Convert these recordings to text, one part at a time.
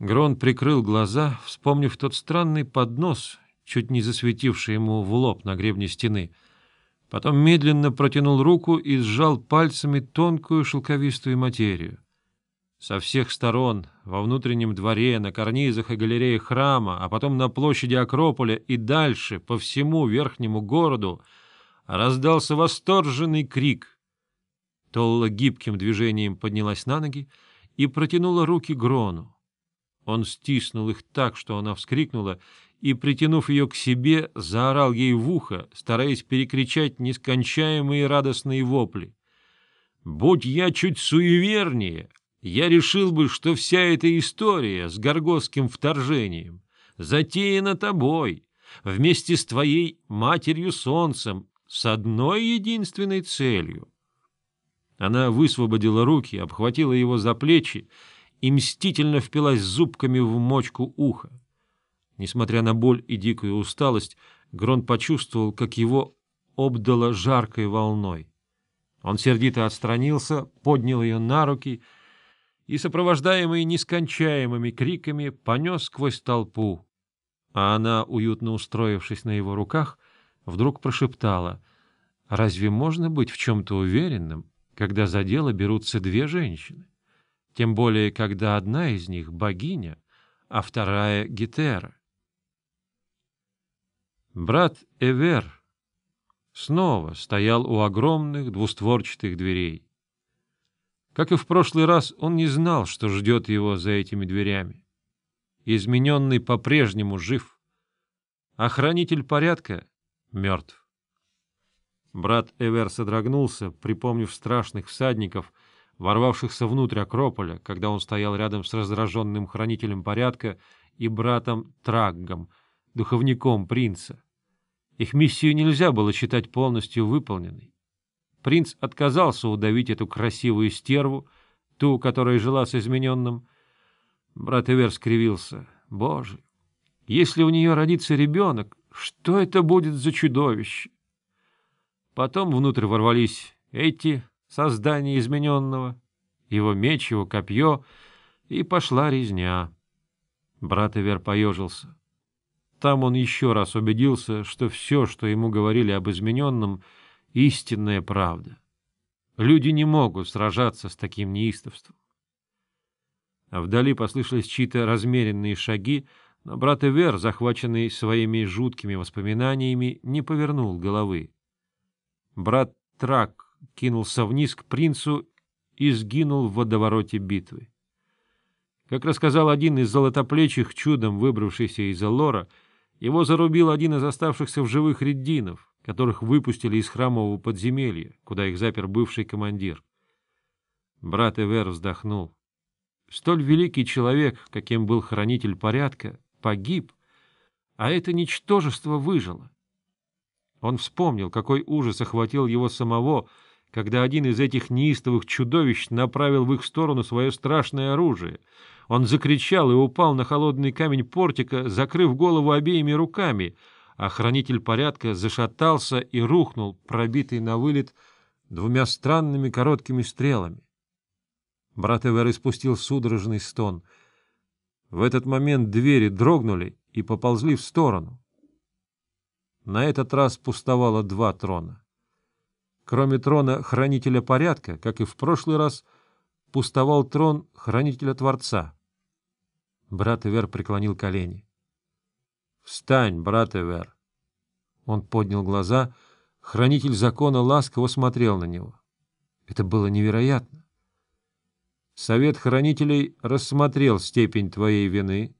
Грон прикрыл глаза, вспомнив тот странный поднос, чуть не засветивший ему в лоб на гребне стены. Потом медленно протянул руку и сжал пальцами тонкую шелковистую материю. Со всех сторон, во внутреннем дворе, на карнизах и галереях храма, а потом на площади Акрополя и дальше, по всему верхнему городу, раздался восторженный крик. Толла гибким движением поднялась на ноги и протянула руки Грону. Он стиснул их так, что она вскрикнула, и, притянув ее к себе, заорал ей в ухо, стараясь перекричать нескончаемые радостные вопли. «Будь я чуть суевернее, я решил бы, что вся эта история с горгосским вторжением затеяна тобой, вместе с твоей матерью-солнцем, с одной единственной целью». Она высвободила руки, обхватила его за плечи и мстительно впилась зубками в мочку уха. Несмотря на боль и дикую усталость, Грон почувствовал, как его обдало жаркой волной. Он сердито отстранился, поднял ее на руки и, сопровождаемый нескончаемыми криками, понес сквозь толпу. А она, уютно устроившись на его руках, вдруг прошептала, «Разве можно быть в чем-то уверенным, когда за дело берутся две женщины?» Тем более, когда одна из них — богиня, а вторая — Гетера. Брат Эвер снова стоял у огромных двустворчатых дверей. Как и в прошлый раз, он не знал, что ждет его за этими дверями. Измененный по-прежнему жив, охранитель порядка мертв. Брат Эвер содрогнулся, припомнив страшных всадников — ворвавшихся внутрь Акрополя, когда он стоял рядом с раздраженным хранителем порядка и братом Траггом, духовником принца. Их миссию нельзя было считать полностью выполненной. Принц отказался удавить эту красивую стерву, ту, которая жила с измененным. Брат Эвер скривился. Боже, если у нее родится ребенок, что это будет за чудовище? Потом внутрь ворвались эти создание измененного, его меч, его копье, и пошла резня. Брат Эвер поежился. Там он еще раз убедился, что все, что ему говорили об измененном, — истинная правда. Люди не могут сражаться с таким неистовством. А вдали послышались чьи-то размеренные шаги, но брат Эвер, захваченный своими жуткими воспоминаниями, не повернул головы. Брат Трак кинулся вниз к принцу и сгинул в водовороте битвы. Как рассказал один из золотоплечих, чудом выбравшийся из Аллора, его зарубил один из оставшихся в живых реддинов, которых выпустили из храмового подземелья, куда их запер бывший командир. Брат Эвер вздохнул. Столь великий человек, каким был хранитель порядка, погиб, а это ничтожество выжило. Он вспомнил, какой ужас охватил его самого, когда один из этих неистовых чудовищ направил в их сторону свое страшное оружие. Он закричал и упал на холодный камень портика, закрыв голову обеими руками, а хранитель порядка зашатался и рухнул, пробитый на вылет двумя странными короткими стрелами. Брат Эвер испустил судорожный стон. В этот момент двери дрогнули и поползли в сторону. На этот раз пустовало два трона. Кроме трона хранителя порядка, как и в прошлый раз, пустовал трон хранителя Творца. Брат Эвер преклонил колени. — Встань, брат Эвер! Он поднял глаза, хранитель закона ласково смотрел на него. Это было невероятно. Совет хранителей рассмотрел степень твоей вины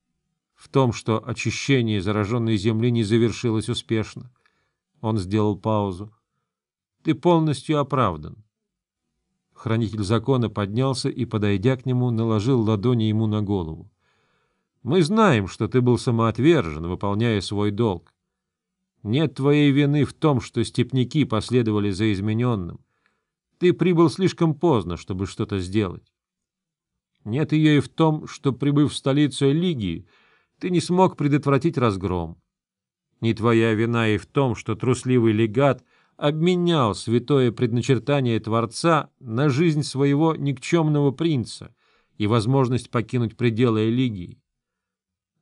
в том, что очищение зараженной земли не завершилось успешно. Он сделал паузу. Ты полностью оправдан. Хранитель закона поднялся и, подойдя к нему, наложил ладони ему на голову. Мы знаем, что ты был самоотвержен, выполняя свой долг. Нет твоей вины в том, что степняки последовали за измененным. Ты прибыл слишком поздно, чтобы что-то сделать. Нет ее и в том, что, прибыв в столицу Лигии, ты не смог предотвратить разгром. Не твоя вина и в том, что трусливый легат — обменял святое предначертание Творца на жизнь своего никчемного принца и возможность покинуть пределы религии.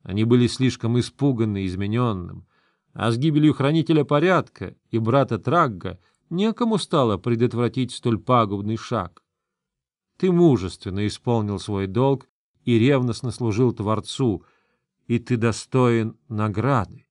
Они были слишком испуганы измененным, а с гибелью хранителя порядка и брата Трагга некому стало предотвратить столь пагубный шаг. Ты мужественно исполнил свой долг и ревностно служил Творцу, и ты достоин награды.